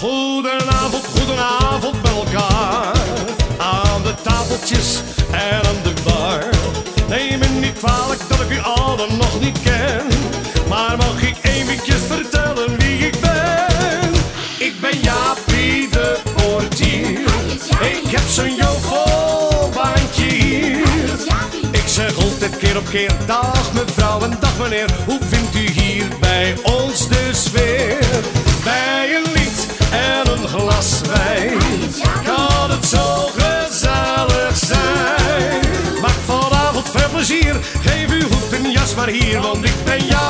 Goedenavond, goedenavond bij elkaar. Aan de tafeltjes en aan de bar. Neem me niet kwalijk dat ik u allen nog niet ken. Maar mag ik eventjes vertellen wie ik ben? Ik ben Jaapie de portier. Ik heb zo'n jogelbaantje hier. Ik zeg altijd keer op keer, dag mevrouw en dag meneer. Hoe vindt u hier bij ons? glas wijn. Kan het zo gezellig zijn? Maak vanavond veel plezier. Geef uw hoed en jas maar hier, want ik ben jou.